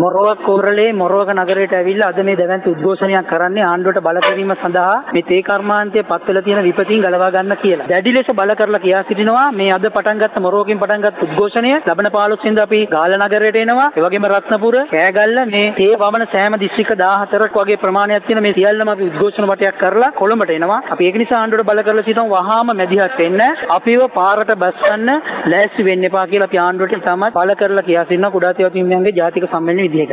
මොරොවක් කෝරළේ මොරොවක නගරයට ඇවිල්ලා අද මේ දැවැන්ත උද්ඝෝෂණයක් කරන්නේ ආණ්ඩුවට බල කිරීම සඳහා මේ තේ කර්මාන්තයේ පත්වල තියෙන විපතින් ගලවා ගන්න කියලා. දැඩි ලෙස බල කරලා කියා සිටිනවා මේ අද පටන් ගත්ත මොරොවකින් පටන් ගත්ත උද්ඝෝෂණය ලබන 15 වෙනිදා අපි ගාල්ල නගරයට එනවා. ඒ වගේම රත්නපුර, කෑගල්ල මේ තේ වමන සෑම දිස්ත්‍රික්ක 14ක් වගේ ප්‍රමාණයක් තියෙන මේ සියල්ලම අපි උද්ඝෝෂණ වටයක් කරලා කොළඹට එනවා. අපි ඒක නිසා ආණ්ඩුවට බල කරලා සිටිනවා වහාම මැදිහත් වෙන්න. අපිව පාරට බස් ගන්න ලෑස්ති වෙන්න එපා කියලා අපි ආණ්ඩුවට තමයි බල කරලා කියා සිටිනවා කුඩා තේවා තිම්මයන්ගේ ජාතික සම්මේලන විදිහට.